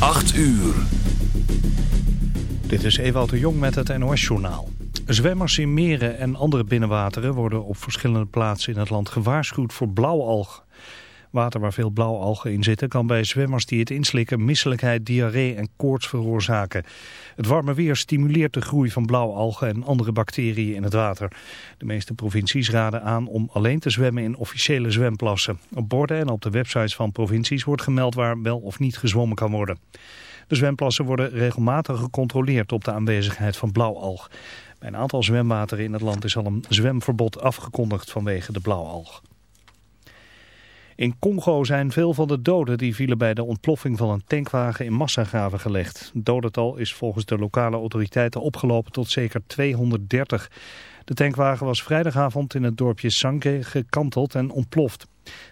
8 uur. Dit is Ewout de Jong met het NOS-journaal. Zwemmers in meren en andere binnenwateren worden op verschillende plaatsen in het land gewaarschuwd voor blauwalg. Water waar veel blauwalgen in zitten kan bij zwemmers die het inslikken misselijkheid, diarree en koorts veroorzaken. Het warme weer stimuleert de groei van blauwalgen en andere bacteriën in het water. De meeste provincies raden aan om alleen te zwemmen in officiële zwemplassen. Op borden en op de websites van provincies wordt gemeld waar wel of niet gezwommen kan worden. De zwemplassen worden regelmatig gecontroleerd op de aanwezigheid van blauwalg. Bij een aantal zwemwateren in het land is al een zwemverbod afgekondigd vanwege de blauwalg. In Congo zijn veel van de doden die vielen bij de ontploffing van een tankwagen in massagraven gelegd. Het dodental is volgens de lokale autoriteiten opgelopen tot zeker 230. De tankwagen was vrijdagavond in het dorpje Sanke gekanteld en ontploft.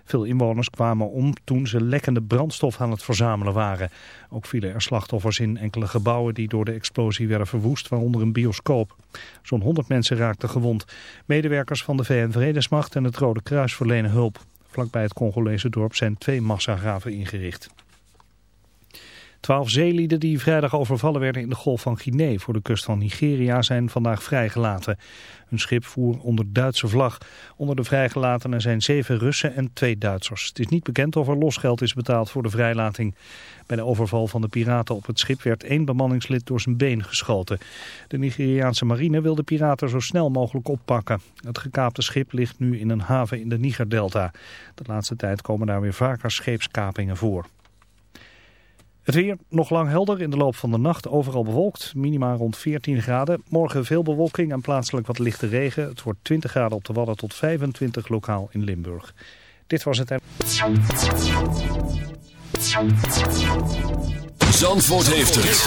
Veel inwoners kwamen om toen ze lekkende brandstof aan het verzamelen waren. Ook vielen er slachtoffers in enkele gebouwen die door de explosie werden verwoest, waaronder een bioscoop. Zo'n 100 mensen raakten gewond. Medewerkers van de VN-Vredesmacht en het Rode Kruis verlenen hulp. Vlakbij het Congolese dorp zijn twee massagraven ingericht. Twaalf zeelieden die vrijdag overvallen werden in de Golf van Guinea voor de kust van Nigeria zijn vandaag vrijgelaten. Hun schip voer onder Duitse vlag. Onder de vrijgelatenen zijn zeven Russen en twee Duitsers. Het is niet bekend of er losgeld is betaald voor de vrijlating. Bij de overval van de piraten op het schip werd één bemanningslid door zijn been geschoten. De Nigeriaanse marine wil de piraten zo snel mogelijk oppakken. Het gekaapte schip ligt nu in een haven in de Nigerdelta. De laatste tijd komen daar weer vaker scheepskapingen voor. Het weer nog lang helder in de loop van de nacht, overal bewolkt, minima rond 14 graden. Morgen veel bewolking en plaatselijk wat lichte regen. Het wordt 20 graden op de Wadden tot 25 lokaal in Limburg. Dit was het. Zandvoort heeft het.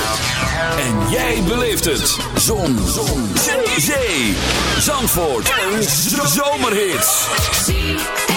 En jij beleeft het. Zon. Zon. Zee. Zandvoort. Een zomerhit.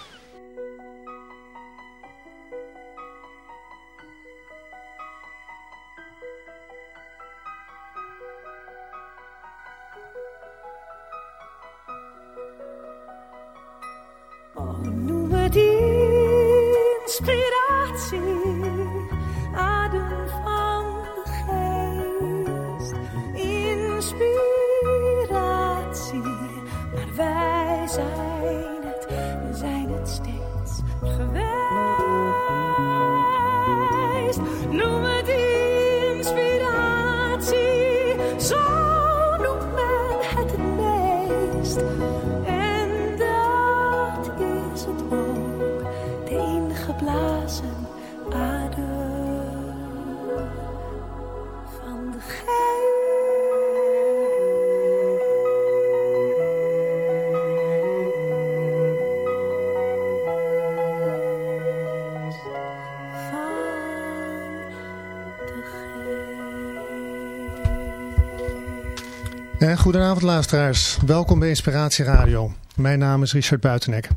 Goedenavond luisteraars, welkom bij Inspiratie Radio. Mijn naam is Richard Buitenek.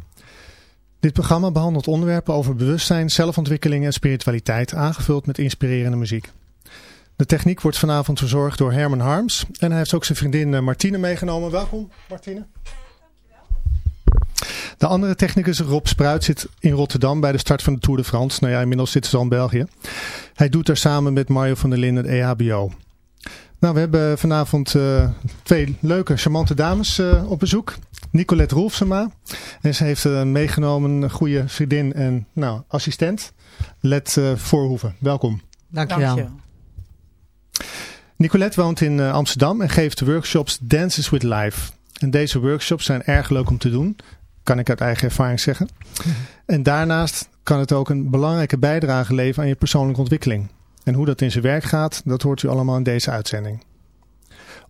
Dit programma behandelt onderwerpen over bewustzijn, zelfontwikkeling en spiritualiteit, aangevuld met inspirerende muziek. De techniek wordt vanavond verzorgd door Herman Harms en hij heeft ook zijn vriendin eh, Martine meegenomen. Welkom Martine. De andere technicus Rob Spruit zit in Rotterdam bij de start van de Tour de France. Nou ja, inmiddels zitten ze al in België. Hij doet daar samen met Mario van der Linden het EHBO. Nou, we hebben vanavond eh, twee leuke, charmante dames eh, op bezoek. Nicolette Rolfsema. En ze heeft eh, meegenomen een goede vriendin en nou, assistent. Let Voorhoeven. Welkom. Dankjewel. Nicolette woont in Amsterdam en geeft workshops Dances with Life. En deze workshops zijn erg leuk om te doen. Kan ik uit eigen ervaring zeggen. En daarnaast kan het ook een belangrijke bijdrage leveren aan je persoonlijke ontwikkeling. En hoe dat in zijn werk gaat, dat hoort u allemaal in deze uitzending.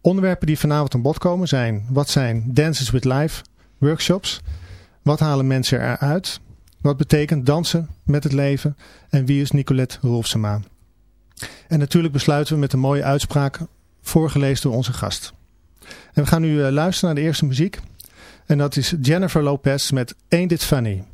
Onderwerpen die vanavond aan bod komen zijn... Wat zijn Dances with Life workshops? Wat halen mensen eruit? Wat betekent dansen met het leven? En wie is Nicolette Rolfsema? En natuurlijk besluiten we met een mooie uitspraak voorgelezen door onze gast. En we gaan nu eh, luisteren naar de eerste muziek. En dat is Jennifer Lopez met Ain't It Funny.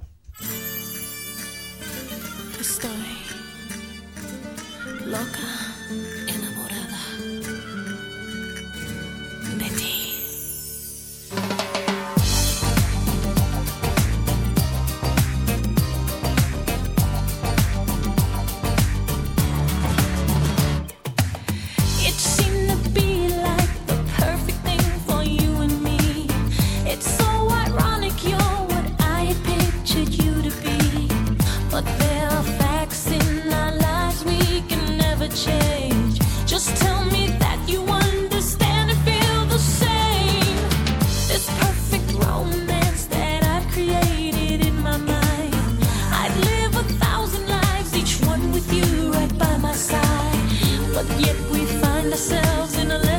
find ourselves in a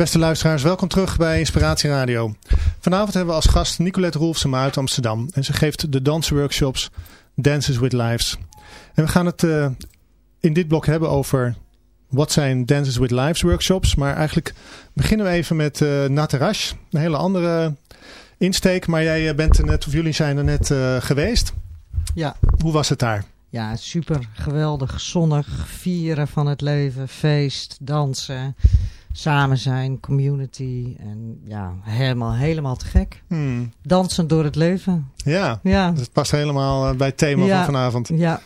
beste luisteraars, welkom terug bij Inspiratie Radio. Vanavond hebben we als gast Nicolette Roelfsema uit Amsterdam. En ze geeft de dansworkshops Dances with Lives. En we gaan het uh, in dit blok hebben over wat zijn Dances with Lives workshops. Maar eigenlijk beginnen we even met uh, Natarash. Een hele andere insteek. Maar jij bent er net, of jullie zijn er net uh, geweest. Ja. Hoe was het daar? Ja, super geweldig. Zonnig, vieren van het leven, feest, dansen, samen zijn, community. En ja, helemaal, helemaal te gek. Hmm. Dansen door het leven. Ja, Ja, dat past helemaal bij het thema Ja. van vanavond. ja,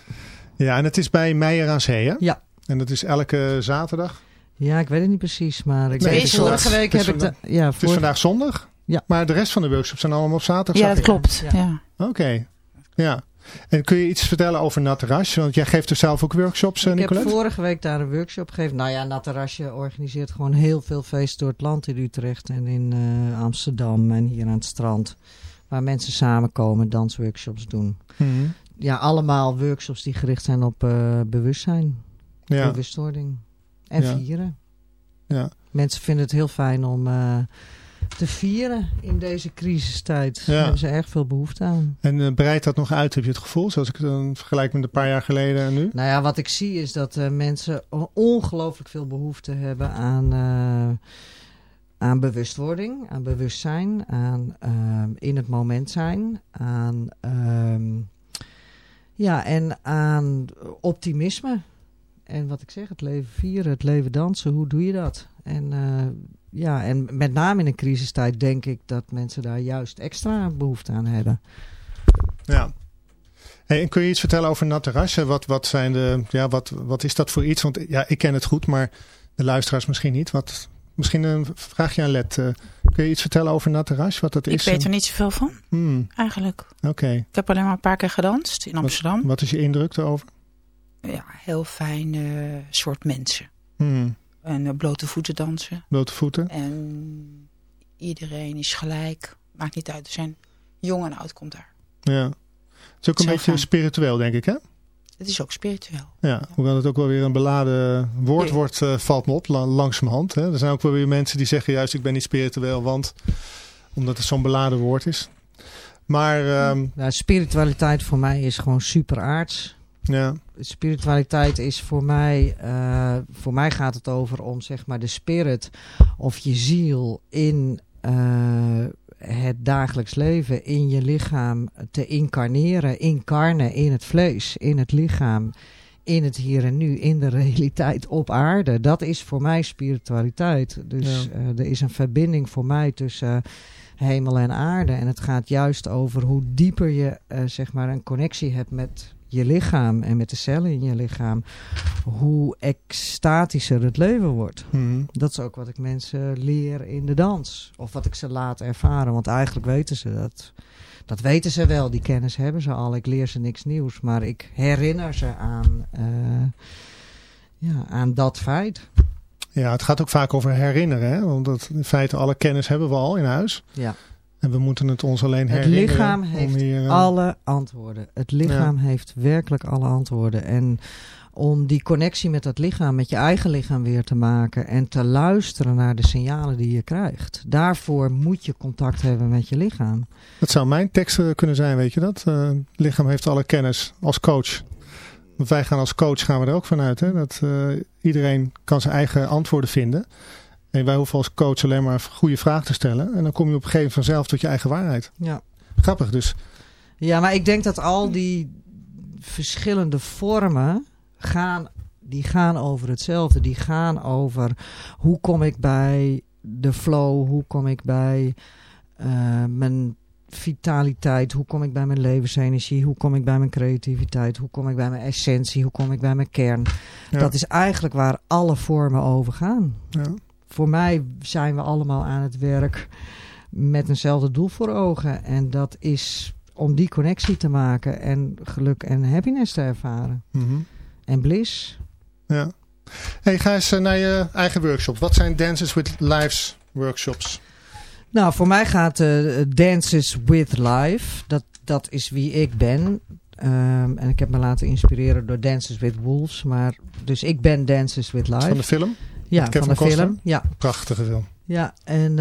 Ja, en het is bij Meijer aan Zee, hè? ja. En dat is elke zaterdag. Ja, ik weet het niet precies, maar ik Nee, weet het is vorige vandaag- week het heb ik de, ja, Het is vorige- vandaag zondag. Ja. Maar de rest van de workshops zijn allemaal op zaterdag. Ja, dat klopt. Ja. Ja. Oké, ja. En kun je iets vertellen over Natarash? Want jij geeft er zelf ook workshops, eh, Ik heb vorige week daar een workshop gegeven. Nou ja, Natarasje organiseert gewoon heel veel feesten door het land in Utrecht en in eh, Amsterdam en hier aan het strand. Waar mensen samenkomen, dansworkshops doen. Mhm. Ja, allemaal workshops die gericht zijn op eh, bewustzijn, Ja, bewustwording en Ja. vieren. ja. Mensen vinden het heel fijn om te vieren in deze crisistijd. Ja. Daar hebben ze erg veel behoefte aan. En eh, breidt dat nog uit, heb je het gevoel? Zoals ik het dan vergelijk met een paar jaar geleden en nu? Nou ja, wat ik zie is dat eh, mensen ongelooflijk veel behoefte hebben aan, eh, aan bewustwording, aan bewustzijn, aan in het moment zijn, aan, ehm, ja, en aan optimisme. En wat ik zeg, het leven vieren, het leven dansen, hoe doe je dat? En, ja, en met name in een crisistijd denk ik dat mensen daar juist extra behoefte aan hebben. Ja. Hey, en kun je iets vertellen over Natarash? Wat, wat, zijn de, ja, wat, wat is dat voor iets? Want ja, ik ken het goed, maar de luisteraars misschien niet. Wat, misschien een vraagje aan Let. eh, kun je iets vertellen over Natarash? Wat dat Ik is? weet er niet zoveel van, Hmm, eigenlijk. Oké. Ik heb alleen maar een paar keer gedanst in Amsterdam. Wat is je indruk erover? Ja, heel fijn soort mensen. Hmm, En eh, blote voeten dansen. blote voeten? En iedereen is gelijk. Maakt niet uit. Er zijn jong en oud komt daar. Ja. Het is ook een beetje spiritueel, denk ik, hè? Het is ook spiritueel. Ja, hoewel het ook wel weer een beladen woord Ja. wordt, eh, valt me op, la- langzamerhand. Hè. Er zijn ook wel weer mensen die zeggen juist, ik ben niet spiritueel, want omdat het zo'n beladen woord is. Maar ehm, Nou, spiritualiteit voor mij is gewoon super aards. Ja, spiritualiteit is voor mij, eh, voor mij gaat het over om zeg maar de spirit of je ziel in eh, het dagelijks leven, in je lichaam te incarneren, incarnen in het vlees, in het lichaam, in het hier en nu, in de realiteit op aarde. Dat is voor mij spiritualiteit. Dus Ja. eh, er is een verbinding voor mij tussen hemel en aarde. En het gaat juist over hoe dieper je zeg maar een connectie hebt met je lichaam en met de cellen in je lichaam. Hoe extatischer het leven wordt. hmm, Dat is ook wat ik mensen leer in de dans. Of wat ik ze laat ervaren. Want eigenlijk weten ze dat. Dat weten ze wel. Die kennis hebben ze al. Ik leer ze niks nieuws. Maar ik herinner ze aan, eh, ja, aan dat feit. ja, het gaat ook vaak over herinneren. Hè? Want dat, in feite alle kennis hebben we al in huis. Ja. En we moeten het ons alleen Het herinneren. lichaam om heeft hier, eh, alle antwoorden. Het lichaam heeft werkelijk alle antwoorden. En om die connectie met dat lichaam, met je eigen lichaam weer te maken en te luisteren naar de signalen die je krijgt. Daarvoor moet je contact hebben met je lichaam. Dat zou mijn tekst eh, kunnen zijn, weet je dat? Eh, het lichaam heeft alle kennis als coach. Want wij gaan als coach gaan we er ook vanuit. Hè? Dat iedereen kan zijn eigen antwoorden vinden. En wij hoeven als coach alleen maar goede vragen te stellen. En dan kom je op een gegeven moment vanzelf tot je eigen waarheid. Ja. Grappig dus. Ja, maar ik denk dat al die verschillende vormen gaan, die gaan over hetzelfde. Die gaan over hoe kom ik bij de flow, hoe kom ik bij eh, mijn vitaliteit, hoe kom ik bij mijn levensenergie, hoe kom ik bij mijn creativiteit, hoe kom ik bij mijn essentie, hoe kom ik bij mijn kern. Ja. Dat is eigenlijk waar alle vormen over gaan. Ja. Voor mij zijn we allemaal aan het werk met eenzelfde doel voor ogen. En dat is om die connectie te maken en geluk en happiness te ervaren. Mhm. En bliss. ja. Hey, ga eens eh, naar je eigen workshop. Wat zijn Dances with Lives workshops? Nou, voor mij gaat eh, Dances with Life. Dat, dat is wie ik ben. Ehm, en ik heb me laten inspireren door Dances with Wolves. Maar, dus ik ben Dances with Life. Van de film? Ja, van de Costner? film. Ja, Prachtige film. Ja, en uh,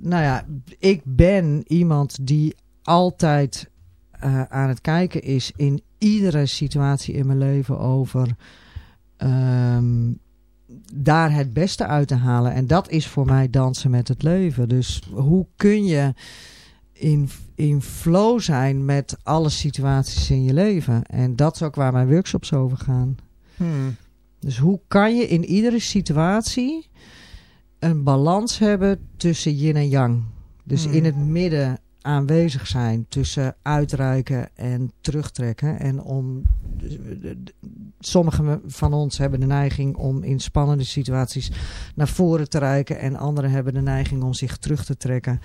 nou ja, ik ben iemand die altijd uh, aan het kijken is in iedere situatie in mijn leven over um, daar het beste uit te halen. En dat is voor mij dansen met het leven. Dus hoe kun je in, in flow zijn met alle situaties in je leven? En dat is ook waar mijn workshops over gaan. Hmm. Dus hoe kan je in iedere situatie een balans hebben tussen yin en yang? Dus Hmm. in het midden aanwezig zijn tussen uitreiken en terugtrekken. En om. Sommigen van ons hebben de neiging om in spannende situaties naar voren te reiken. En anderen hebben de neiging om zich terug te trekken.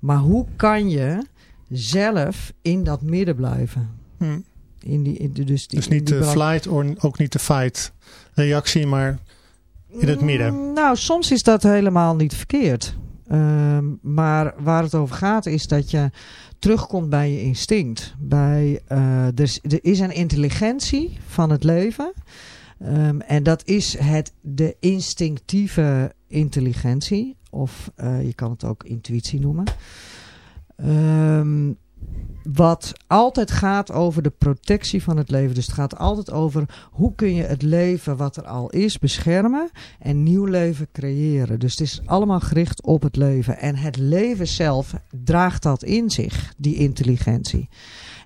Maar hoe kan je zelf in dat midden blijven? Hmm. In die, in dus, die, Dus niet de flight of ook niet de fight reactie, maar in het midden. Mm, Nou, soms is dat helemaal niet verkeerd. Ehm, maar waar het over gaat is dat je terugkomt bij je instinct. Bij, eh, er, is, een intelligentie van het leven. Ehm, en dat is het, de instinctieve intelligentie. Of eh, je kan het ook intuïtie noemen. Ehm, wat altijd gaat over de protectie van het leven. Dus het gaat altijd over hoe kun je het leven wat er al is beschermen en nieuw leven creëren. Dus het is allemaal gericht op het leven. En het leven zelf draagt dat in zich, die intelligentie.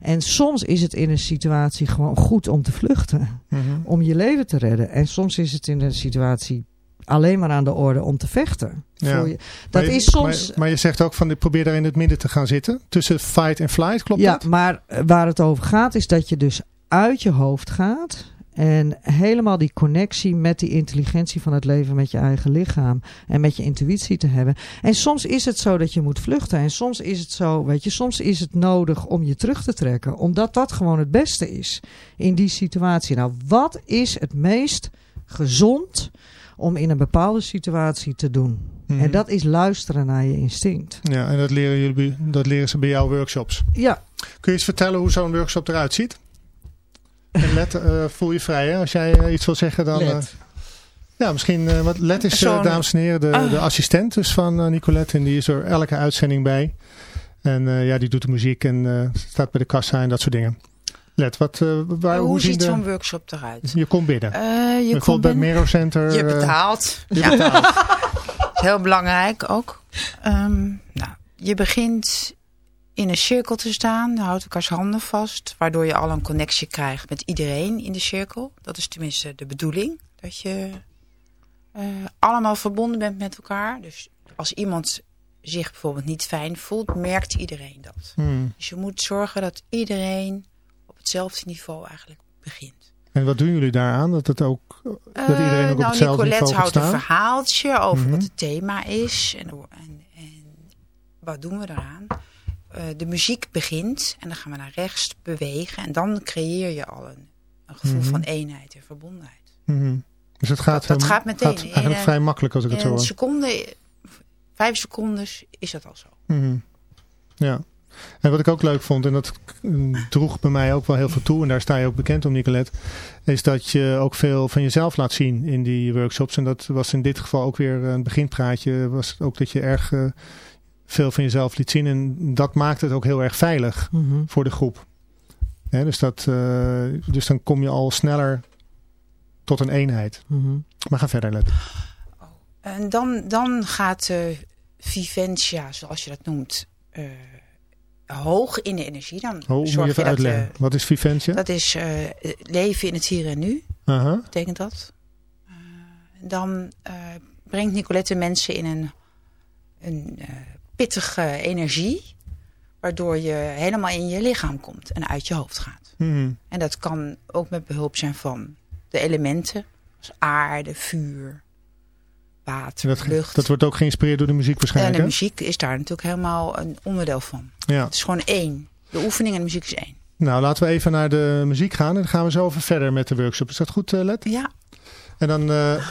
En soms is het in een situatie gewoon goed om te vluchten, Mhm. om je leven te redden. En soms is het in een situatie alleen maar aan de orde om te vechten. Ja. Voor je. Dat je- is soms. Maar, maar je zegt ook van, ik probeer daar in het midden te gaan zitten. Tussen fight en flight, klopt ja, dat? maar eh, waar het over gaat is dat je dus uit je hoofd gaat. En helemaal die connectie met die intelligentie van het leven, met je eigen lichaam en met je intuïtie te hebben. En soms is het zo dat je moet vluchten. En soms is het zo, weet je, soms is het nodig om je terug te trekken. Omdat dat gewoon het beste is in die situatie. Nou, wat is het meest gezond om in een bepaalde situatie te doen? Mhm. En dat is luisteren naar je instinct. Ja, en dat leren, jullie, dat leren ze bij jouw workshops. Ja, Kun je eens vertellen hoe zo'n workshop eruit ziet? En Let, eh, voel je vrij hè? Als jij eh, iets wil zeggen dan... eh, ja, misschien... wat Let is, dames en heren, de, Ah. de assistent dus van Nicolette. En die is er elke uitzending bij. En ja, die doet de muziek en staat bij de kassa en dat soort dingen. Let, wat, eh, waar, hoe ziet de... zo'n workshop eruit? Je komt binnen. Eh, je komt bij Mero Center. je eh, betaalt. je Ja, betaalt. heel belangrijk ook. Ehm, nou, je begint in een cirkel te staan, je houdt elkaars handen vast, waardoor je al een connectie krijgt met iedereen in de cirkel. Dat is tenminste de bedoeling, dat je allemaal verbonden bent met elkaar. Dus als iemand zich bijvoorbeeld niet fijn voelt, merkt iedereen dat. Hmm. Dus je moet zorgen dat iedereen hetzelfde niveau eigenlijk begint. En wat doen jullie daaraan? Dat het ook... Dat iedereen ook op nou, hetzelfde Nicolette niveau gaat houdt een verhaaltje over Mhm. wat het thema is. En, en, en wat doen we eraan? Eh, de muziek begint en dan gaan we naar rechts bewegen. En dan creëer je al een, een gevoel Mhm. van eenheid en verbondenheid. Mhm. Dus het gaat, Dat- gaat meteen in eigenlijk vrij makkelijk als ik het zo hoor. seconde, vijf seconden is dat al zo. Mhm. Ja. En wat ik ook leuk vond, en dat mm, droeg bij mij ook wel heel veel toe, en daar sta je ook bekend om, Nicolette, is dat je ook veel van jezelf laat zien in die workshops. En dat was in dit geval ook weer een beginpraatje, was ook dat je erg eh, veel van jezelf liet zien. En dat maakt het ook heel erg veilig Mhm. voor de groep. Hè, dus, dat, eh, dus dan kom je al sneller tot een eenheid. Mhm. Maar ga verder, Let. En dan, dan gaat eh Viventia, zoals je dat noemt, eh, hoog in de energie. Dan Oh, moet je zorg even je dat, uitleggen. eh, Wat is Viventia? dat is eh, leven in het hier en nu. Aha. betekent dat. Eh, dan brengt Nicolette mensen in een, een pittige energie, waardoor je helemaal in je lichaam komt en uit je hoofd gaat. Mhm. En dat kan ook met behulp zijn van de elementen, als aarde, vuur, water, En dat, lucht. dat wordt ook geïnspireerd door de muziek en waarschijnlijk. de hè? muziek is daar natuurlijk helemaal een onderdeel van. Ja. Het is gewoon één. De oefening en de muziek is één. Nou, laten we even naar de muziek gaan. En dan gaan we zo even verder met de workshop. Is dat goed, eh, Let? Ja, En dan, eh,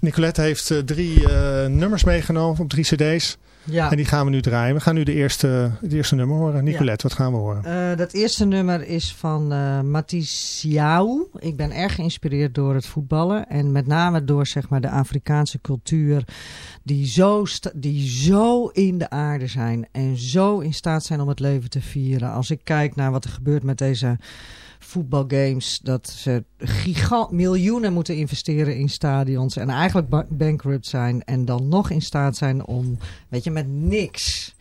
Nicolette heeft uh, drie uh, nummers meegenomen op drie cd's. Ja. En die gaan we nu draaien. We gaan nu de eerste, het eerste nummer horen. Nicolette, ja. wat gaan we horen? Uh, dat eerste nummer is van uh, Mathies Jou. Ik ben erg geïnspireerd door het voetballen. En met name door zeg maar, de Afrikaanse cultuur. Die zo, die zo in de aarde zijn. En zo in staat zijn om het leven te vieren. Als ik kijk naar wat er gebeurt met deze voetbalgames. Dat ze gigant miljoenen moeten investeren in stadions. En eigenlijk bankrupt zijn. En dan nog in staat zijn om, weet je, met niks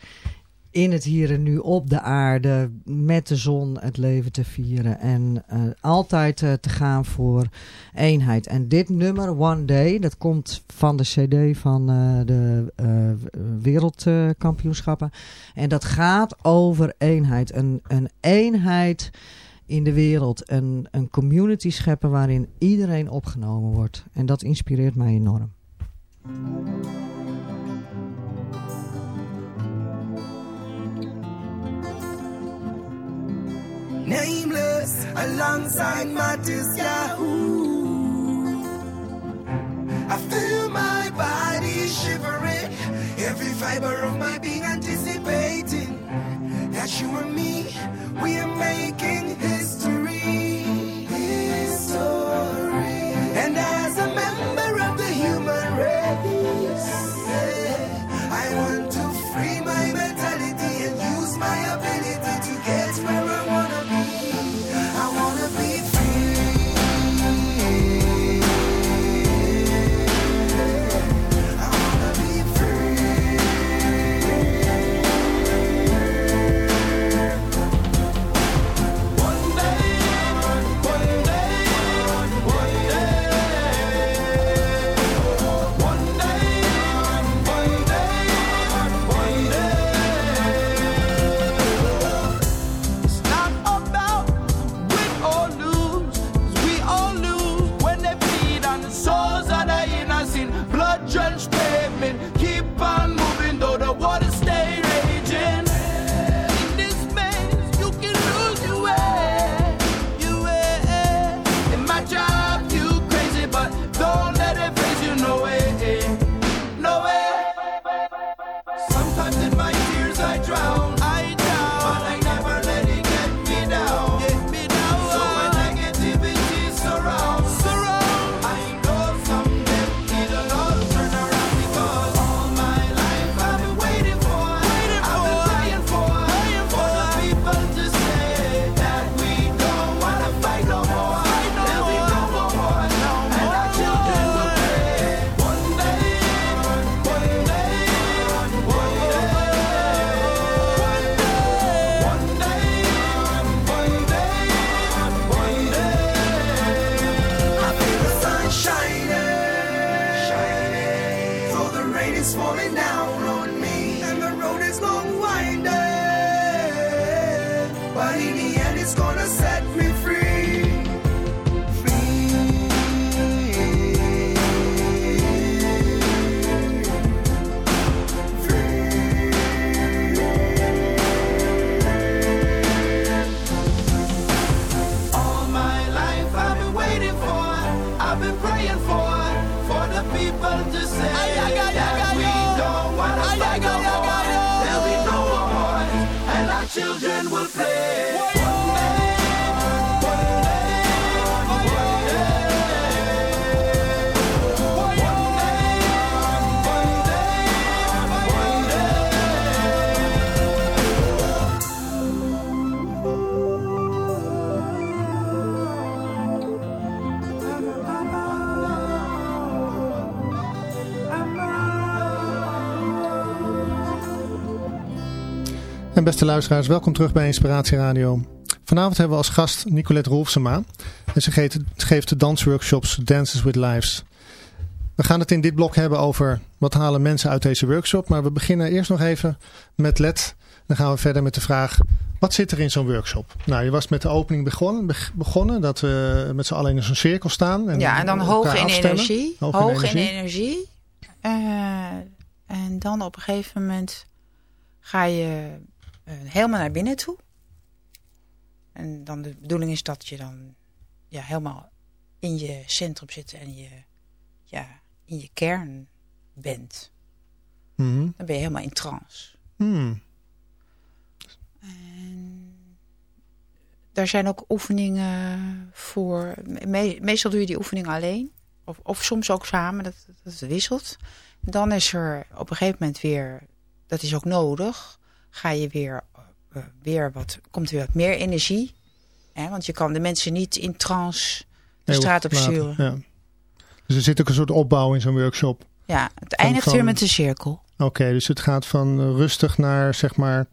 in het hier en nu op de aarde met de zon het leven te vieren. En uh, altijd uh, te gaan voor eenheid. En dit nummer, One Day, dat komt van de cd van uh, de wereldkampioenschappen. en dat gaat over eenheid. Een, een eenheid in de wereld. Een, een community scheppen waarin iedereen opgenomen wordt. En dat inspireert mij enorm. Nameless alongside Mattis Yahoo. I feel my body shivering, every fiber of my being anticipating that you and me, we are making En beste luisteraars, welkom terug bij Inspiratie Radio. Vanavond hebben we als gast Nicolette Rolfsema. En ze geeft, geeft de dansworkshops Dances with Lives. We gaan het in dit blok hebben over wat halen mensen uit deze workshop. Maar we beginnen eerst nog even met Let. Dan gaan we verder met de vraag, wat zit er in zo'n workshop? Nou, je was met de opening begonnen, beg- begonnen dat we met z'n allen in zo'n cirkel staan. En ja, en dan hoog in energie. Hoog Hoog, in in energie. Eh, en dan op een gegeven moment ga je helemaal naar binnen toe. En dan de bedoeling is dat je dan ja, helemaal in je centrum zit en je ja, in je kern bent. Mhm. Dan ben je helemaal in trance. Hmm. En daar zijn ook oefeningen voor. Me- meestal doe je die oefening alleen. Of, of soms ook samen, dat, dat wisselt. Dan is er op een gegeven moment weer, dat is ook nodig, ga je weer, eh, weer wat, komt er weer wat meer energie. Hè? Want je kan de mensen niet in trance de straat op sturen. Ja. Dus er zit ook een soort opbouw in zo'n workshop. Ja, het eindigt van- weer met een cirkel. Oké, dus het gaat van eh, rustig naar zeg maar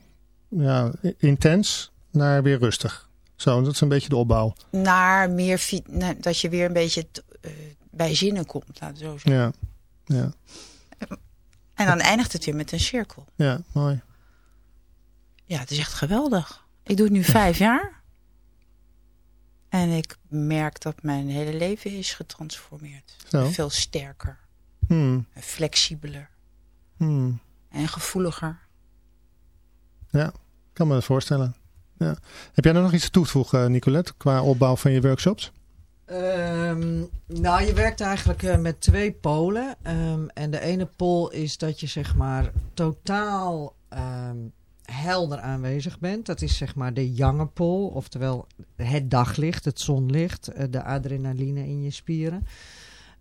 ja, intens naar weer rustig. Zo, dat is een beetje de opbouw. Naar meer, naar- dat je weer een beetje eh, bij zinnen komt, laten we zo zeggen. Ja, ja, En dan eindigt het weer met een cirkel. ja, mooi. Ja, het is echt geweldig. Ik doe het nu vijf jaar. En ik merk dat mijn hele leven is getransformeerd. Zo. Veel sterker, Hmm, en flexibeler hmm. en gevoeliger. Ja, ik kan me dat voorstellen. Ja. Heb jij er nog iets toe te voegen, Nicolette, qua opbouw van je workshops? Ehm, nou, je werkt eigenlijk eh, met twee polen. Ehm, en de ene pol is dat je zeg maar totaal ehm, helder aanwezig bent. Dat is zeg maar de jonge pol, oftewel het daglicht, het zonlicht, eh, de adrenaline in je spieren.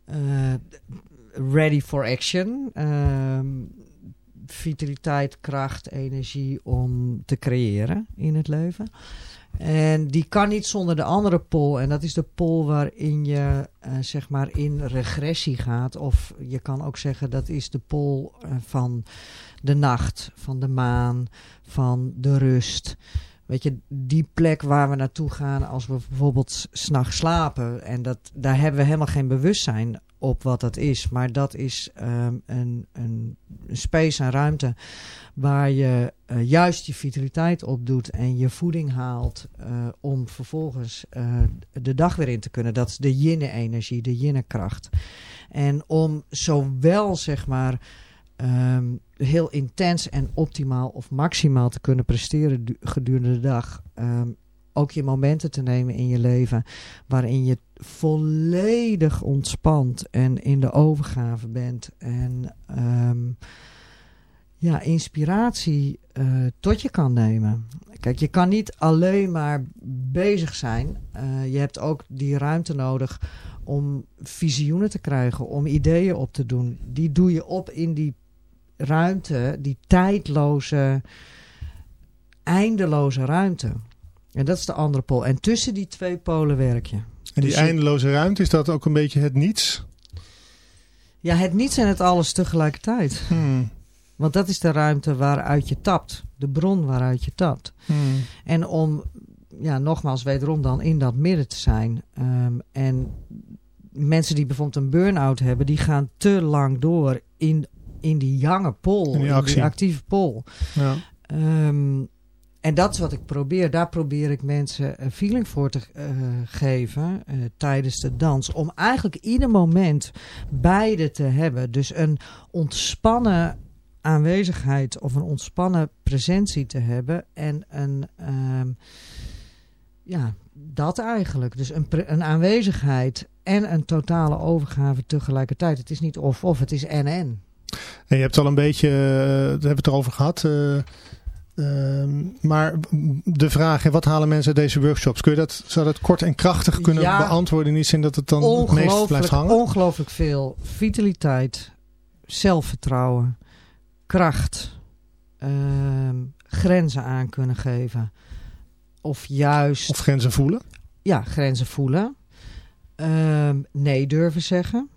Eh, ready for action. Ehm, vitaliteit, kracht, energie om te creëren in het leven. En die kan niet zonder de andere pol. En dat is de pol waarin je eh, zeg maar in regressie gaat. Of je kan ook zeggen dat is de pol van de nacht, van de maan, van de rust. Weet je, die plek waar we naartoe gaan als we bijvoorbeeld s'nachts slapen. En dat, daar hebben we helemaal geen bewustzijn op wat dat is. Maar dat is ehm, een, een, space, een ruimte waar je eh, juist je vitaliteit opdoet en je voeding haalt eh, om vervolgens eh, de dag weer in te kunnen. Dat is de yin-energie, de yin-kracht. En om zowel zeg maar ehm, heel intens en optimaal of maximaal te kunnen presteren du- gedurende de dag, ehm, ook je momenten te nemen in je leven waarin je volledig ontspant en in de overgave bent en ehm, ja, inspiratie eh, tot je kan nemen. Kijk, je kan niet alleen maar bezig zijn. Eh, je hebt ook die ruimte nodig om visioenen te krijgen, om ideeën op te doen. Die doe je op in die ruimte, die tijdloze, eindeloze ruimte. En dat is de andere pool. En tussen die twee polen werk je. En die Dus eindeloze ruimte, is dat ook een beetje het niets? Ja, het niets en het alles tegelijkertijd. Hmm, Want dat is de ruimte waaruit je tapt. De bron waaruit je tapt. hmm. En om, ja, nogmaals, wederom dan in dat midden te zijn. Ehm, en mensen die bijvoorbeeld een burn-out hebben, die gaan te lang door in, in die jonge pol, In die actie. actieve pol. Ja. Ehm, en dat is wat ik probeer. Daar probeer ik mensen een feeling voor te eh, geven eh, tijdens de dans. Om eigenlijk ieder moment beide te hebben. Dus een ontspannen aanwezigheid of een ontspannen presentie te hebben. En een, ehm, ja, dat eigenlijk. Dus een, een aanwezigheid en een totale overgave tegelijkertijd. Het is niet of-of, het is en-en. En je hebt al een beetje, eh, daar hebben we het erover gehad. eh, ehm, maar de vraag, wat halen mensen uit deze workshops? Kun je dat, zou dat kort en krachtig kunnen Ja. beantwoorden? In die zin dat het dan het meest blijft hangen? ongelooflijk veel vitaliteit, zelfvertrouwen, kracht, ehm, grenzen aan kunnen geven. Of juist Of grenzen voelen? ja, grenzen voelen. Ehm, nee durven zeggen.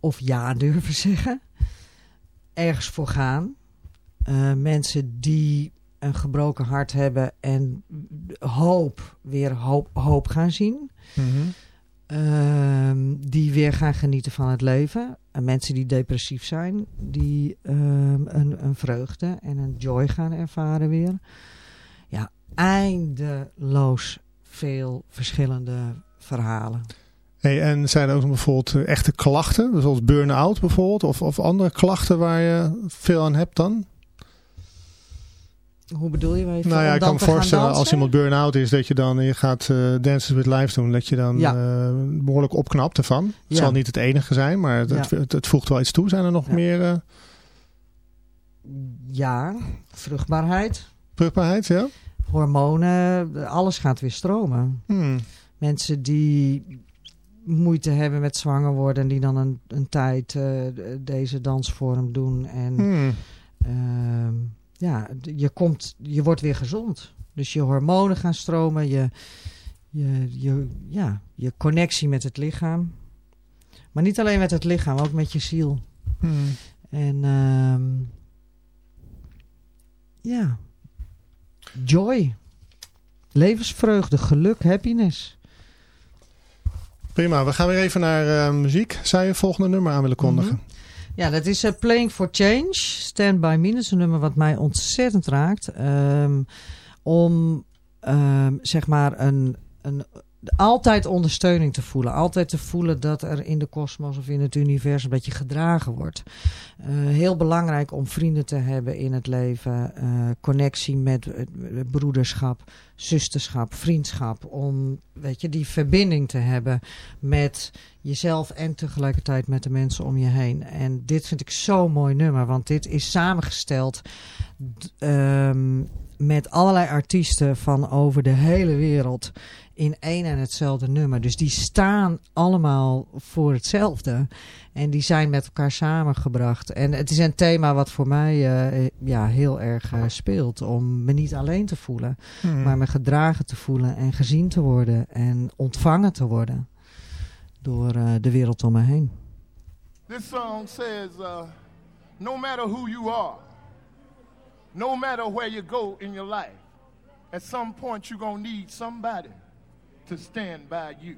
Of ja durven zeggen. Ergens voor gaan. Eh, mensen die een gebroken hart hebben en hoop, weer hoop, hoop gaan zien. Mhm. Ehm, die weer gaan genieten van het leven. En mensen die depressief zijn, die ehm, een, een vreugde en een joy gaan ervaren weer. Ja, eindeloos veel verschillende verhalen. Hey, en zijn er ook bijvoorbeeld eh, echte klachten? Zoals burn-out bijvoorbeeld? Of, of andere klachten waar je veel aan hebt dan? Hoe bedoel je? Nou ja, ik kan me voorstellen als iemand burn-out is, dat je dan je gaat eh Dances with Life doen, dat je dan Ja. eh, behoorlijk opknapt ervan. Het Ja. zal niet het enige zijn, maar het, Ja. het, het voegt wel iets toe. Zijn er nog meer Ja, vruchtbaarheid, vruchtbaarheid? Ja? hormonen, alles gaat weer stromen. Hmm. Mensen die moeite hebben met zwanger worden, die dan een, een tijd eh, deze dansvorm doen. En Hmm. ehm, ja, je, komt, je wordt weer gezond. Dus je hormonen gaan stromen, je, je, je, ja, je connectie met het lichaam. Maar niet alleen met het lichaam, ook met je ziel. Hmm. En ehm, ja, joy, levensvreugde, geluk, happiness. Prima, we gaan weer even naar eh, muziek. Zou je het volgende nummer aan willen kondigen? Ja, dat is eh, Playing for Change, Stand By Me. Is een nummer wat mij ontzettend raakt. Ehm, om, ehm, zeg maar, een, een, altijd ondersteuning te voelen. Altijd te voelen dat er in de kosmos of in het universum dat je gedragen wordt. Eh, heel belangrijk om vrienden te hebben in het leven. eh, connectie met eh, broederschap, zusterschap, vriendschap. Om, weet je, die verbinding te hebben met jezelf en tegelijkertijd met de mensen om je heen. En dit vind ik zo'n mooi nummer, want dit is samengesteld ehm, met allerlei artiesten van over de hele wereld in één en hetzelfde nummer. Dus die staan allemaal voor hetzelfde. En die zijn met elkaar samengebracht. En het is een thema wat voor mij eh, ja, heel erg eh, speelt. Om me niet alleen te voelen, Hmm. maar me gedragen te voelen en gezien te worden en ontvangen te worden door eh, de wereld om me heen. This song says, uh, no matter who you are, no matter where you go in your life, at some point you're going to need somebody to stand by you.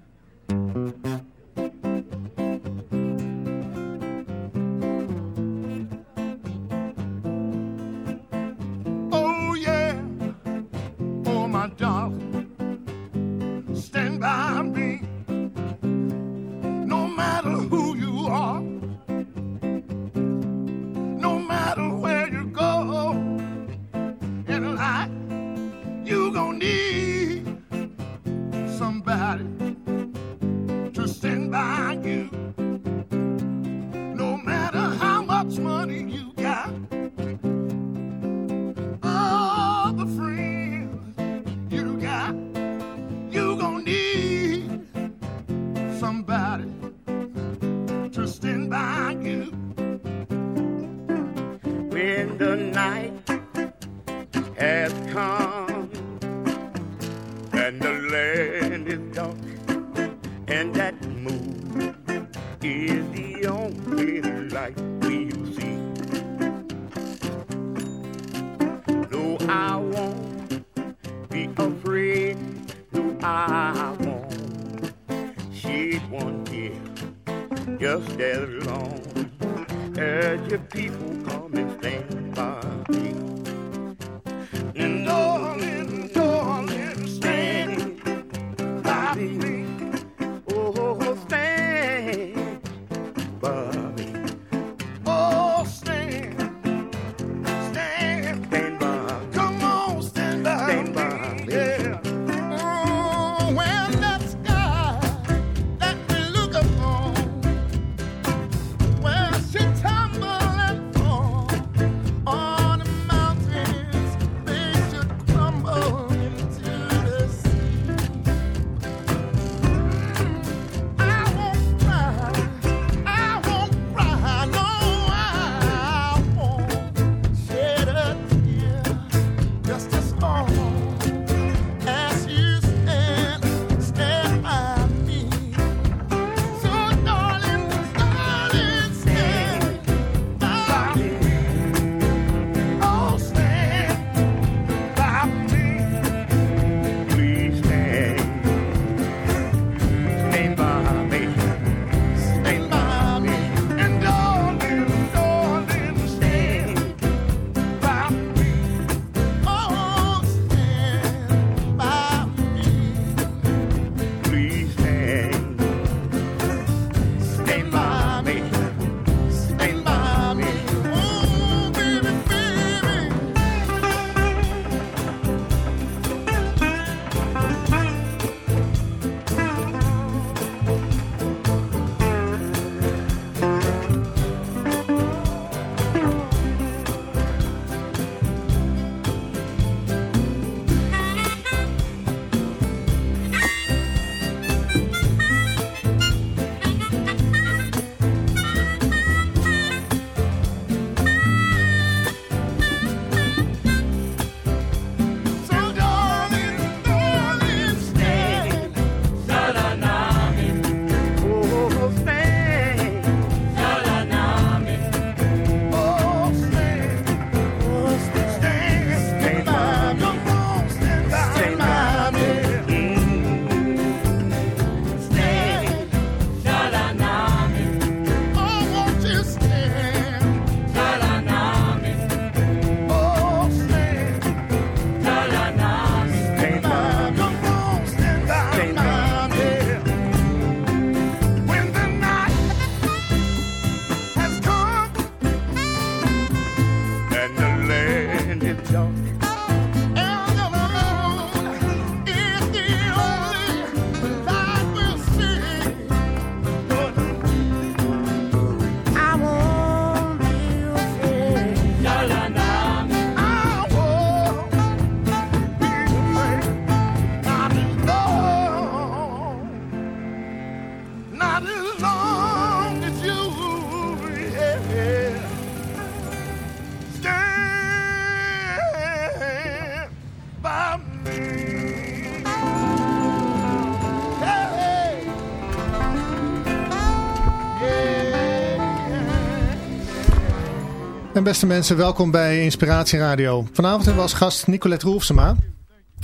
Beste mensen, welkom bij Inspiratie Radio. Vanavond hebben we als gast Nicolette Roelfsema.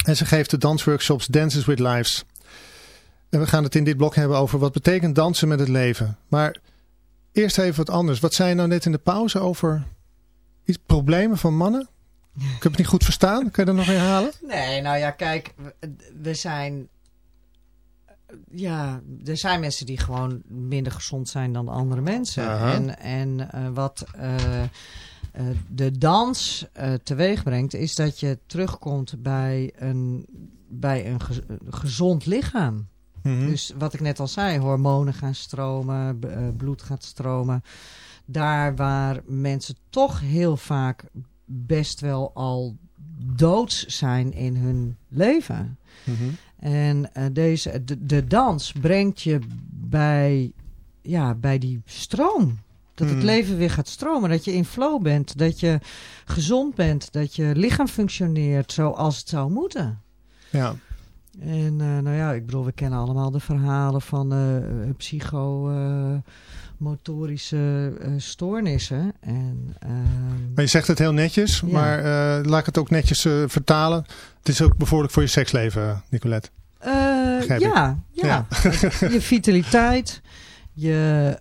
En ze geeft de dansworkshops Dances with Lives. En we gaan het in dit blok hebben over wat betekent dansen met het leven. Maar eerst even wat anders. Wat zei je nou net in de pauze over iets, problemen van mannen? Ik heb het niet goed verstaan. Kun je dat nog herhalen? Nee, nou ja, kijk, we- we zijn. Ja, er zijn mensen die gewoon minder gezond zijn dan andere mensen. En, en eh, wat eh, eh, de dans teweeg brengt, is dat je terugkomt bij een, bij een gez- een gezond lichaam. Mhm. Dus wat ik net al zei, hormonen gaan stromen, bloed gaat stromen. Daar waar mensen toch heel vaak best wel al doods zijn in hun leven. Mhm. En eh, deze, de, de dans brengt je bij, ja, bij die stroom. Dat het Hmm. leven weer gaat stromen. Dat je in flow bent. Dat je gezond bent. Dat je lichaam functioneert zoals het zou moeten. Ja. En eh, nou ja, ik bedoel, we kennen allemaal de verhalen van eh psychomotorische eh, stoornissen. En, ehm, Maar je zegt het heel netjes, Ja. maar eh, laat ik het ook netjes eh, vertalen. Het is ook bevorderlijk voor je seksleven, Nicolette. ik. ja, ja. je vitaliteit, je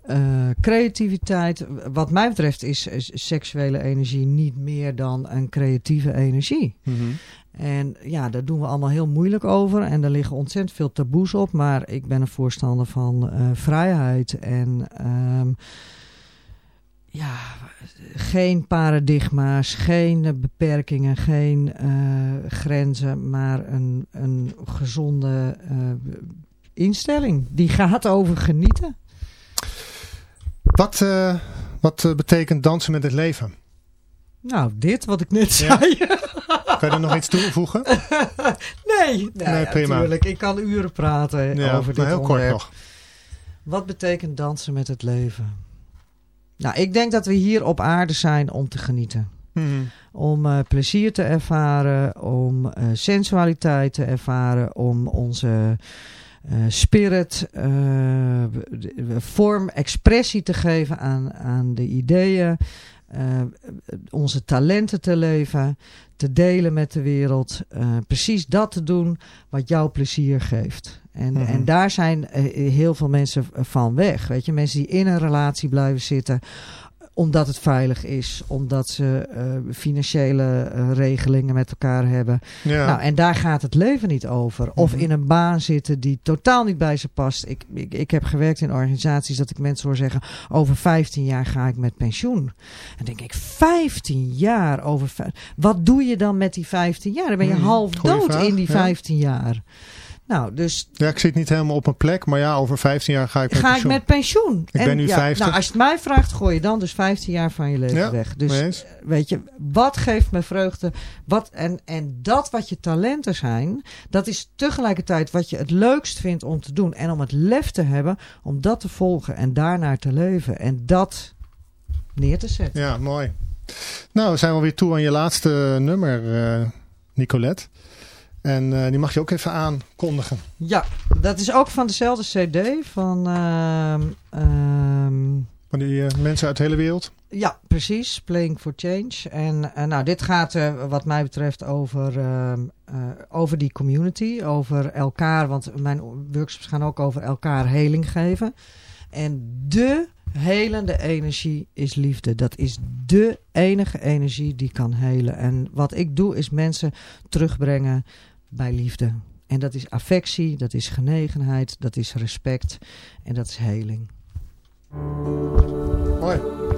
creativiteit. Wat mij betreft is, is seksuele energie niet meer dan een creatieve energie. Mhm. En ja, daar doen we allemaal heel moeilijk over. En er liggen ontzettend veel taboes op. Maar ik ben een voorstander van eh, vrijheid. En ehm, ja, geen paradigma's, geen beperkingen, geen eh, grenzen. Maar een, een gezonde eh, instelling. Die gaat over genieten. Wat, wat betekent dansen met het leven? Nou, dit wat ik net Ja. Kan je er nog iets toevoegen? nee, nee, Nee, prima. natuurlijk. Ik kan uren praten Ja, over dit maar heel kort onderwerp. nog. Wat betekent dansen met het leven? Nou, ik denk dat we hier op aarde zijn om te genieten. Mhm. Om eh, plezier te ervaren, om eh, sensualiteit te ervaren, om onze eh, spirit vorm, expressie te geven aan, aan de ideeën, eh, onze talenten te leven, te delen met de wereld. eh, precies dat te doen wat jou plezier geeft. En, Mhm. en daar zijn eh, heel veel mensen van weg. Weet je, mensen die in een relatie blijven zitten omdat het veilig is, omdat ze eh, financiële eh, regelingen met elkaar hebben. Ja. Nou, en daar gaat het leven niet over. Of Mhm. in een baan zitten die totaal niet bij ze past. Ik, ik, ik heb gewerkt in organisaties dat ik mensen hoor zeggen: over 15 jaar ga ik met pensioen. En dan denk ik: 15 jaar over. Wat doe je dan met die 15 jaar? Dan ben je Mhm. half dood in die ja. 15 jaar. Nou, dus ja, ik zit niet helemaal op mijn plek, maar ja, over 15 jaar ga ik met ga ik pensioen. met pensioen. Ik ben nu ja, 50. Nou, als je het mij vraagt, gooi je dan dus 15 jaar van je leven Ja, weg. Dus eens. weet je, wat geeft me vreugde? Wat, en, en dat wat je talenten zijn, dat is tegelijkertijd wat je het leukst vindt om te doen. En om het lef te hebben om dat te volgen en daarnaar te leven. En dat neer te zetten. Ja, mooi. Nou, we zijn alweer toe aan je laatste nummer, eh, Nicolette. En eh, die mag je ook even aankondigen. Ja, dat is ook van dezelfde CD van. ehm, ehm, Van die eh, mensen uit de hele wereld. Ja, precies. Playing for Change. En eh, nou, dit gaat wat mij betreft over, ehm, eh, over die community, over elkaar. Want mijn workshops gaan ook over elkaar heling geven. En de helende energie is liefde. Dat is de enige energie die kan helen. En wat ik doe is mensen terugbrengen bij liefde. En dat is affectie, dat is genegenheid, dat is respect en dat is heling. Mooi.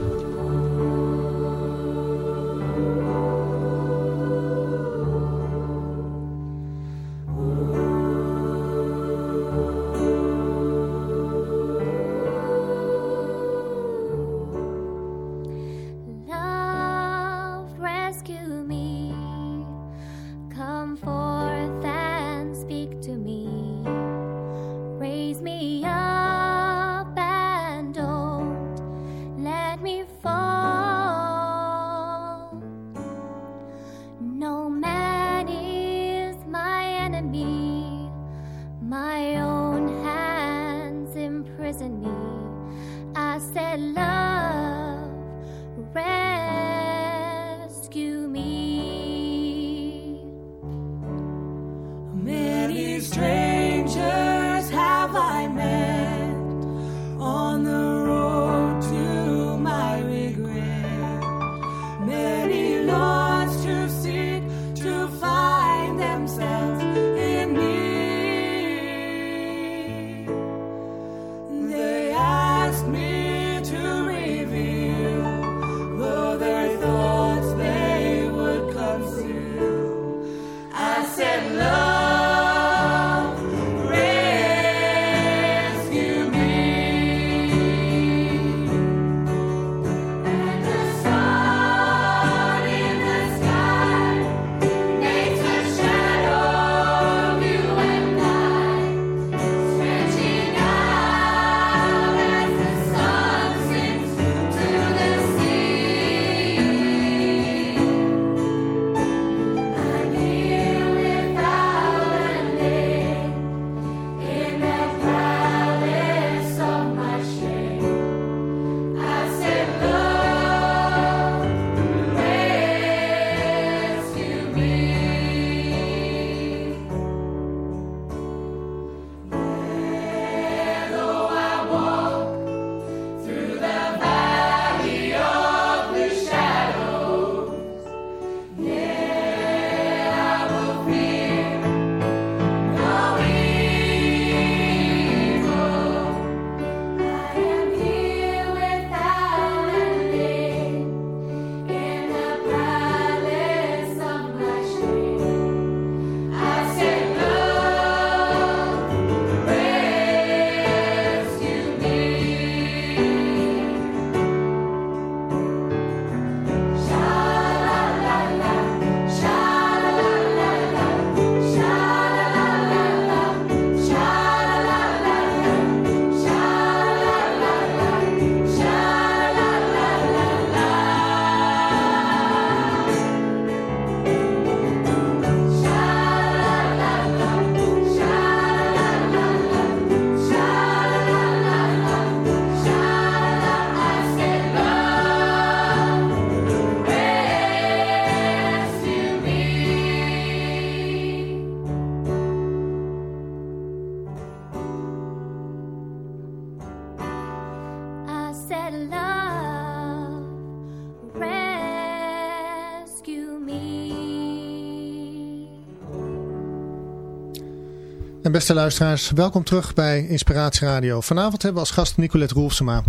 Beste luisteraars, welkom terug bij Inspiratie Radio. Vanavond hebben we als gast Nicolette Roelfsema.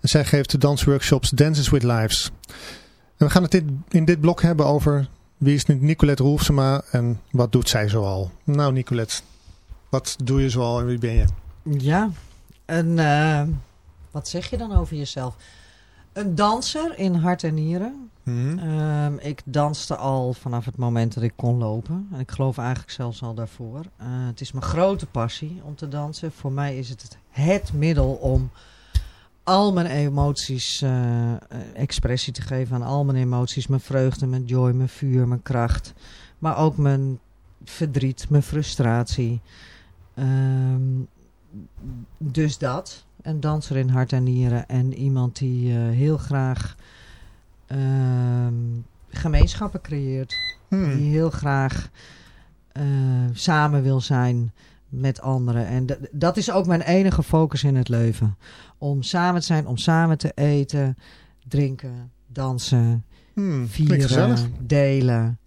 En zij geeft de dansworkshops Dances with Lives. En we gaan het in dit blok hebben over wie is Nicolette Roelfsema en wat doet zij zoal. Nou Nicolette, wat doe je zoal en wie ben je? Ja, een, eh, wat zeg je dan over jezelf? Een danser in hart en nieren. Mhm. Ehm, ik danste al vanaf het moment dat ik kon lopen. En ik geloof eigenlijk zelfs al daarvoor. Eh, het is mijn grote passie om te dansen. Voor mij is het het, middel om al mijn emoties eh, expressie te geven aan al mijn emoties. Mijn vreugde, mijn joy, mijn vuur, mijn kracht. Maar ook mijn verdriet, mijn frustratie. Ehm, dus dat. Een danser in hart en nieren. En iemand die eh, heel graag ehm, gemeenschappen creëert. Hmm. Die heel graag eh, samen wil zijn met anderen. En dat is ook mijn enige focus in het leven. Om samen te zijn, om samen te eten, drinken, dansen, Hmm, vieren, delen.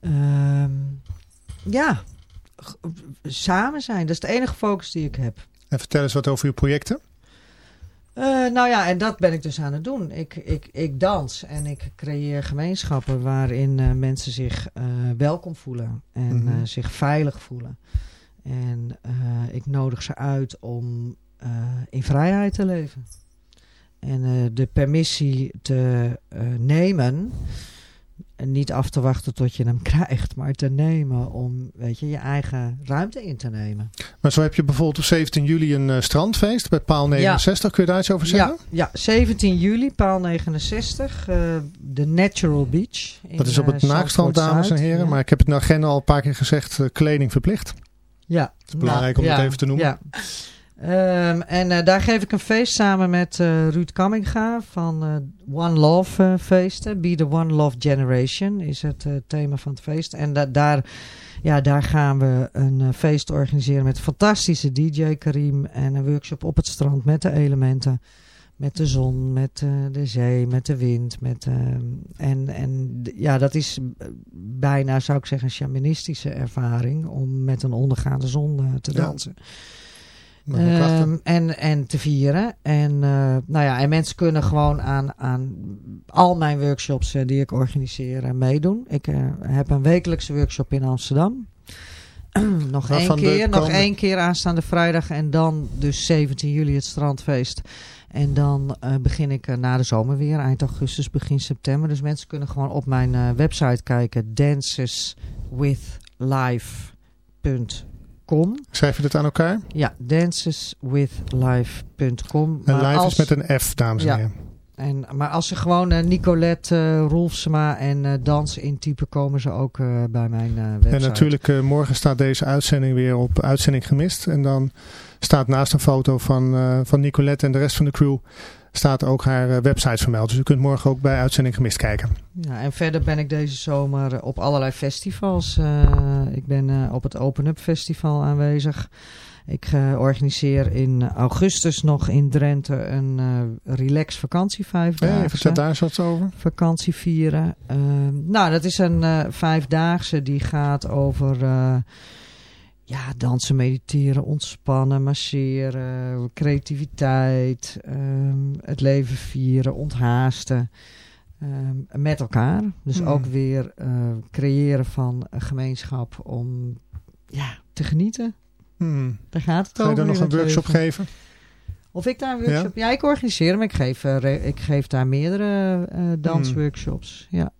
Ehm, ja, samen zijn. Dat is de enige focus die ik heb. En vertel eens wat over je projecten. Eh, nou ja, en dat ben ik dus aan het doen. Ik, ik, ik dans en ik creëer gemeenschappen waarin eh, mensen zich eh, welkom voelen en Mhm. zich veilig voelen. En ik nodig ze uit om in vrijheid te leven. En de permissie te nemen. Niet af te wachten tot je hem krijgt, maar te nemen om weet je, je eigen ruimte in te nemen. Maar zo heb je bijvoorbeeld op 17 juli een eh, strandfeest bij Paal 69. Kun je daar iets over zeggen? Ja, ja, 17 juli, paal 69, eh, de Natural Beach. in, Dat is op eh, het Naakstrand, dames en heren. Ja. Maar ik heb het in de agenda al een paar keer gezegd. eh, kleding verplicht. Ja, is belangrijk om het even te noemen. Ja. Ehm, en eh, daar geef ik een feest samen met eh, Ruud Kamminga van eh, One Love feesten. Be the One Love Generation is het thema van het feest. En da- daar, ja, daar gaan we een feest organiseren met fantastische DJ Karim. En een workshop op het strand met de elementen. Met de zon, met de zee, met de wind. Met, ehm, en, en ja, dat is bijna, zou ik zeggen, een shamanistische ervaring om met een ondergaande zon te dansen. Ehm, en, en te vieren. En, eh, nou ja, en mensen kunnen gewoon aan, aan al mijn workshops eh, die ik organiseer eh, meedoen. Ik heb een wekelijkse workshop in Amsterdam. nog één keer, nog komende- één keer aanstaande vrijdag. En dan dus 17 juli het strandfeest. En dan begin ik na de zomer weer, eind augustus, begin september. Dus mensen kunnen gewoon op mijn website kijken. Schrijf je dit aan elkaar? ja, danceswithlife.com. En Maar live als- is met een F, dames en Ja. heren. En, maar als ze gewoon eh, Nicolette uh, Rolfsema en eh dansen intypen, komen ze ook bij mijn website. En natuurlijk, morgen staat deze uitzending weer op Uitzending Gemist. En dan staat naast een foto van, van Nicolette en de rest van de crew... staat ook haar eh, website vermeld. Dus u kunt morgen ook bij Uitzending Gemist kijken. Ja, en verder ben ik deze zomer op allerlei festivals. Eh, ik ben eh, op het Open Up Festival aanwezig. Ik eh, organiseer in augustus nog in Drenthe een eh relax vakantie vijf Ja, dagen. vertel daar eens wat over. vakantie vieren. Ehm, nou, dat is een eh, vijfdaagse die gaat over eh, ja, dansen, mediteren, ontspannen, masseren, creativiteit, ehm, het leven vieren, onthaasten. ehm, met elkaar. Dus Hmm. ook weer eh, creëren van een gemeenschap om ja, te genieten. Hmm. Daar gaat het Ga je over. dan nog een workshop leven. geven? Of ik daar een workshop... Ja, ik organiseer hem. Ik geef, eh, ik geef daar meerdere eh, dansworkshops. Ja.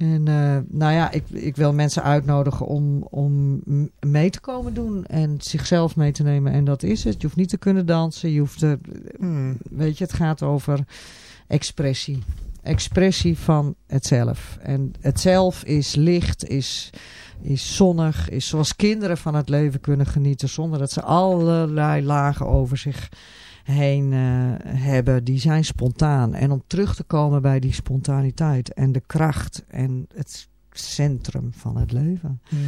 En eh, nou ja, ik, ik wil mensen uitnodigen om, om mee te komen doen. En zichzelf mee te nemen. En dat is het. Je hoeft niet te kunnen dansen. Je hoeft... er- Hmm. weet je, het gaat over expressie. Expressie van het zelf. En het zelf is licht, is, is zonnig, is zoals kinderen van het leven kunnen genieten. Zonder dat ze allerlei lagen over zich heen eh, hebben. Die zijn spontaan. En om terug te komen bij die spontaniteit en de kracht en het centrum van het leven. Hmm.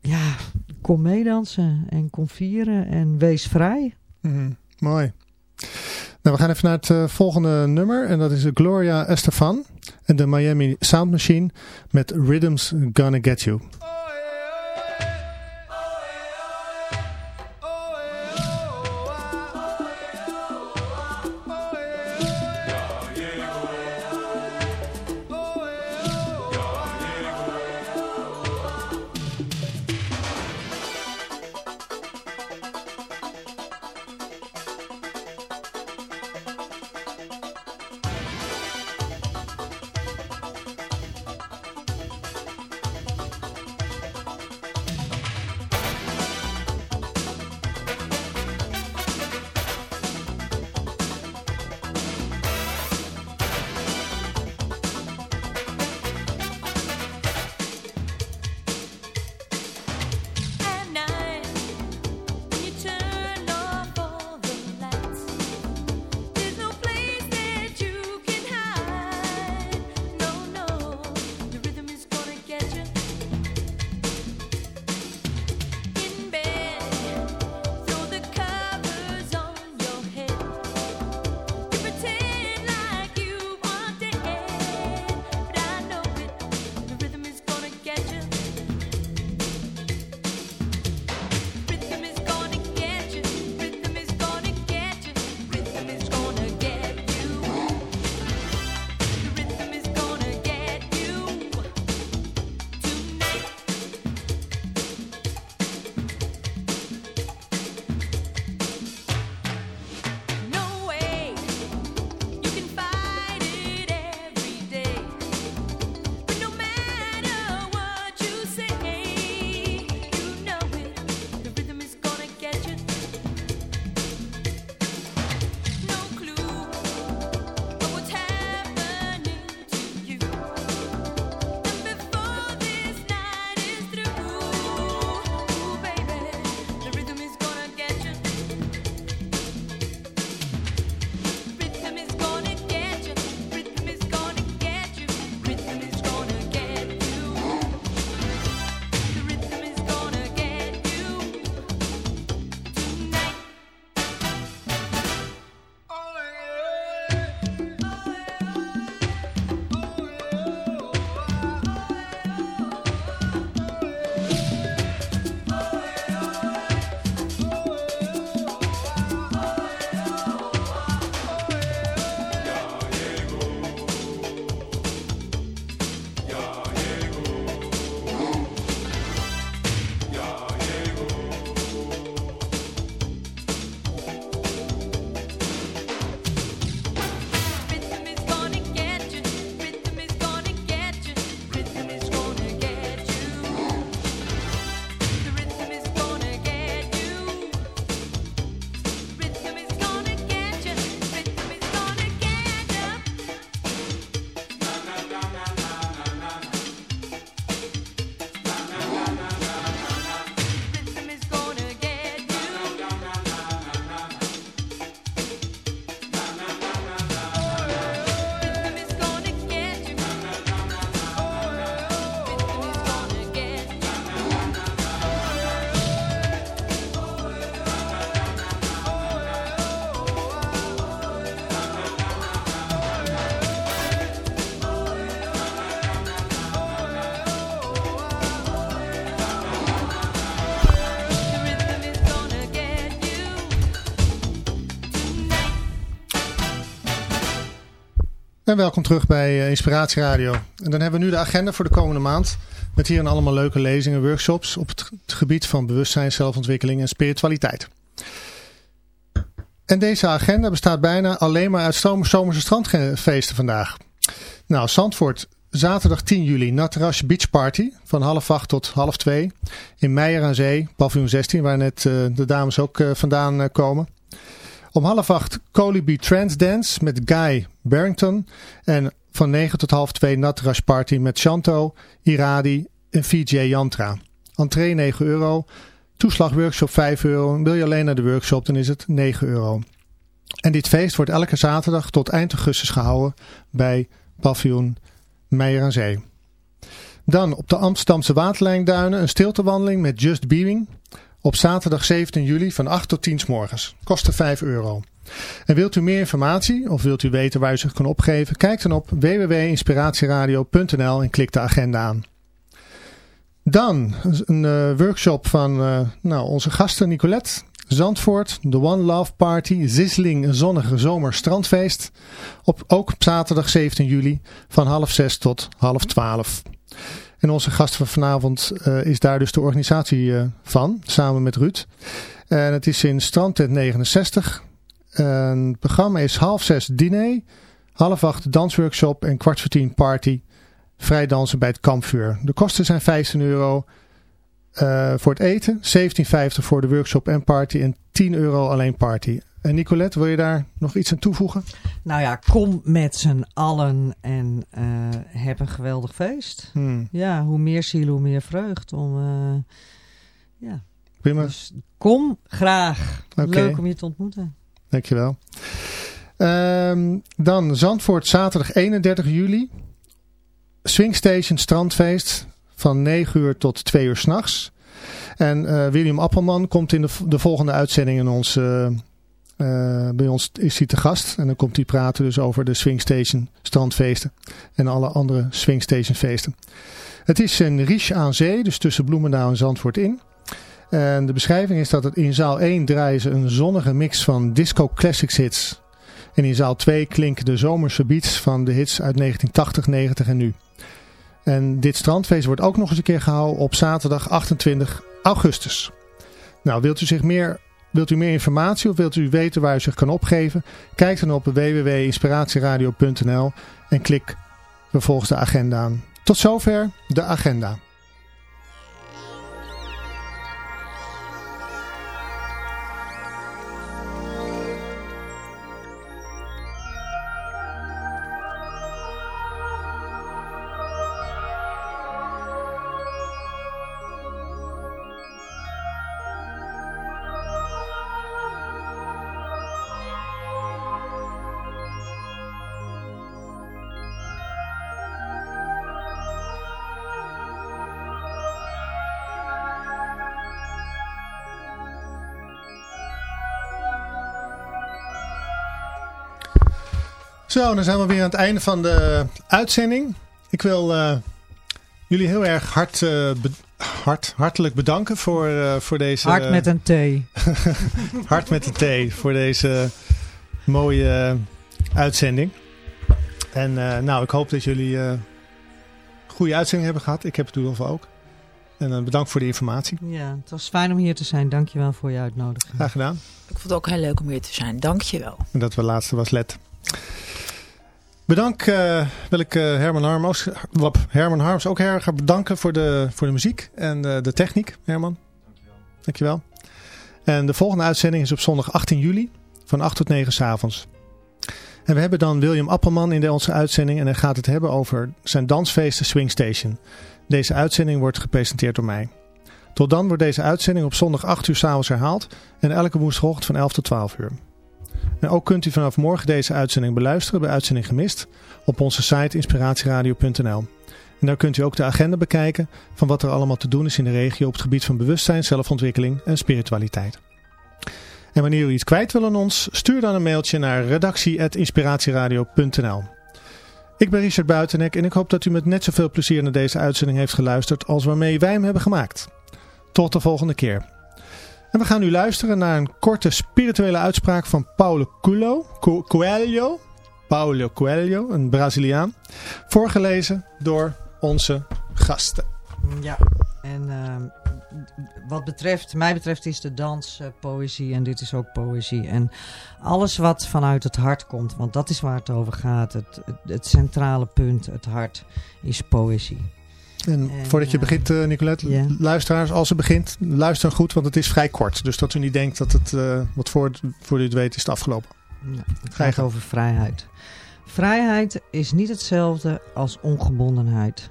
Ja, kom meedansen en kom vieren en wees vrij. Mhm, Mooi. Nou, we gaan even naar het eh, volgende nummer. En dat is Gloria Estefan en de Miami Sound Machine met Rhythms Gonna Get You. En welkom terug bij eh, Inspiratie Radio. En dan hebben we nu de agenda voor de komende maand. Met hierin allemaal leuke lezingen, workshops op het gebied van bewustzijn, zelfontwikkeling en spiritualiteit. En deze agenda bestaat bijna alleen maar uit zomerse strandfeesten vandaag. Nou, Zandvoort, zaterdag 10 juli, Natarasje Beach Party van half acht tot half twee. In Meijer aan Zee, paviljoen 16, waar net eh, de dames ook eh, vandaan komen. Om half acht Colibri Trance Dance met Guy Barrington. En van 9 tot half 2 Natrash Party met Chanto, Iradi en VJ Yantra. Entree 9 euro. Toeslag workshop 5 euro. Wil je alleen naar de workshop dan is het 9 euro. En dit feest wordt elke zaterdag tot eind augustus gehouden bij paviljoen Meijer aan Zee. Dan op de Amsterdamse Waterlijnduinen een stiltewandeling met Just Beaming. Op zaterdag 17 juli van 8 tot 10 s morgens. Kosten 5 euro. En wilt u meer informatie of wilt u weten waar u zich kan opgeven? Kijk dan op www.inspiratieradio.nl en klik de agenda aan. Dan een eh, workshop van eh, nou, onze gasten Nicolette. Zandvoort, de One Love Party, Zisling, een zonnige zomer strandfeest. Op, ook op zaterdag 17 juli van half zes tot half twaalf. En onze gast van vanavond eh, is daar dus de organisatie eh, van, samen met Ruud. En het is in Strandtent 69. En het programma is half zes diner, half acht dansworkshop en kwart voor tien party. Vrij dansen bij het kampvuur. De kosten zijn 15 euro eh, voor het eten, 17,50 voor de workshop en party en 10 euro alleen party. En Nicolette, wil je daar nog iets aan toevoegen? Nou ja, kom met z'n allen en eh, heb een geweldig feest. Hmm. Ja, hoe meer ziel, hoe meer vreugd. Om, eh, ja. Dus kom graag. Leuk om je te ontmoeten. dankjewel. Ehm dan Zandvoort, zaterdag 31 juli. Swingstation strandfeest van 9 uur tot 2 uur s'nachts. En eh, William Appelman komt in de, de volgende uitzending in ons, eh, bij ons is hij te gast. En dan komt hij praten dus over de Swingstation strandfeesten en alle andere Swingstation feesten. Het is in Riche aan Zee, dus tussen Bloemendaal en Zandvoort in. En de beschrijving is dat het in zaal 1 draaien ze een zonnige mix van disco classics hits. En in zaal 2 klinken de zomerse beats van de hits uit 1980, 90 en nu. En dit strandfeest wordt ook nog eens een keer gehouden op zaterdag 28 augustus. Nou, wilt u, zich meer, wilt u meer informatie of wilt u weten waar u zich kan opgeven? Kijk dan op www.inspiratieradio.nl en klik vervolgens de agenda aan. Tot zover de agenda. Zo, dan zijn we weer aan het einde van de uitzending. Ik wil eh, jullie heel erg hart, eh, be- hart, hartelijk bedanken voor, eh, voor deze... Hart met een T. hart met de T voor deze mooie uitzending. En eh, nou, ik hoop dat jullie eh goede uitzending hebben gehad. Ik heb het in ieder geval ook. En bedankt voor de informatie. Ja, het was fijn om hier te zijn. Dankjewel voor je uitnodiging. Graag gedaan. Ik vond het ook heel leuk om hier te zijn. Dank je wel. En dat we laatste was Let. Bedankt eh, wil ik eh, Herman, Harms, Herman Harms ook erg bedanken voor de, voor de muziek en de, de techniek. Herman, dankjewel. En de volgende uitzending is op zondag 18 juli van 8 tot 9 s avonds. En we hebben dan William Appelman in de, onze uitzending en hij gaat het hebben over zijn dansfeesten Swing Station. Deze uitzending wordt gepresenteerd door mij. Tot dan wordt deze uitzending op zondag 8 uur s'avonds herhaald en elke woensdagochtend van 11 tot 12 uur. En ook kunt u vanaf morgen deze uitzending beluisteren bij Uitzending Gemist op onze site inspiratieradio.nl. En daar kunt u ook de agenda bekijken van wat er allemaal te doen is in de regio op het gebied van bewustzijn, zelfontwikkeling en spiritualiteit. En wanneer u iets kwijt wil aan ons, stuur dan een mailtje naar redactie.inspiratieradio.nl. Ik ben Richard Buitenek en ik hoop dat u met net zoveel plezier naar deze uitzending heeft geluisterd als waarmee wij hem hebben gemaakt. Tot de volgende keer. En we gaan nu luisteren naar een korte spirituele uitspraak van Paulo Coelho, Co- Coelho, Paulo Coelho, een Braziliaan, voorgelezen door onze gasten. Ja, en ehm, wat betreft, mij betreft is de dans eh, poëzie en dit is ook poëzie. En alles wat vanuit het hart komt, want dat is waar het over gaat. Het, het, het centrale punt, het hart, is poëzie. En En, voordat je eh, begint, eh, Nicolette, luisteraars, als ze begint, luister goed, want het is vrij kort. Dus dat u niet denkt dat het, eh, wat voor, voor u het weet, is het afgelopen. Ja, het Ga gaat over vrijheid. Vrijheid is niet hetzelfde als ongebondenheid.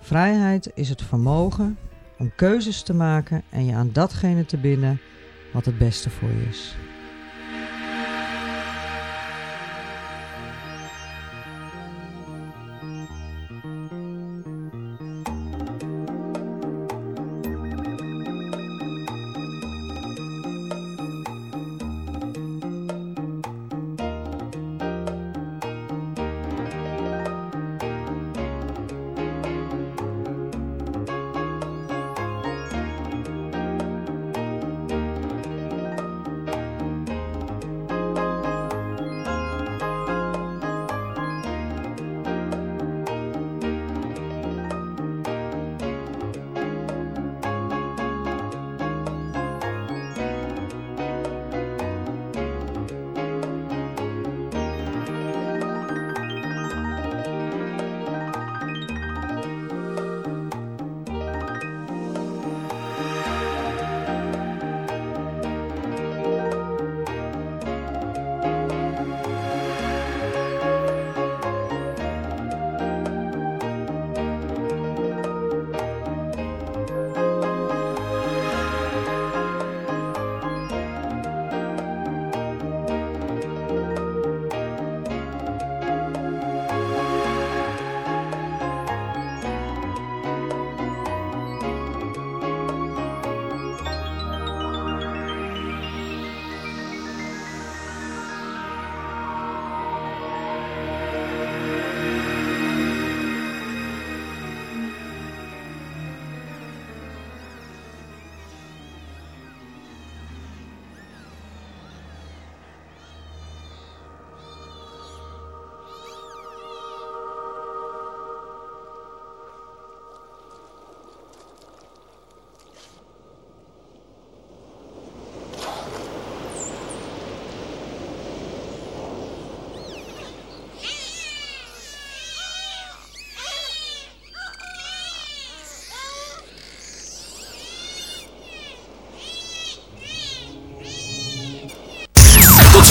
Vrijheid is het vermogen om keuzes te maken en je aan datgene te binden wat het beste voor je is.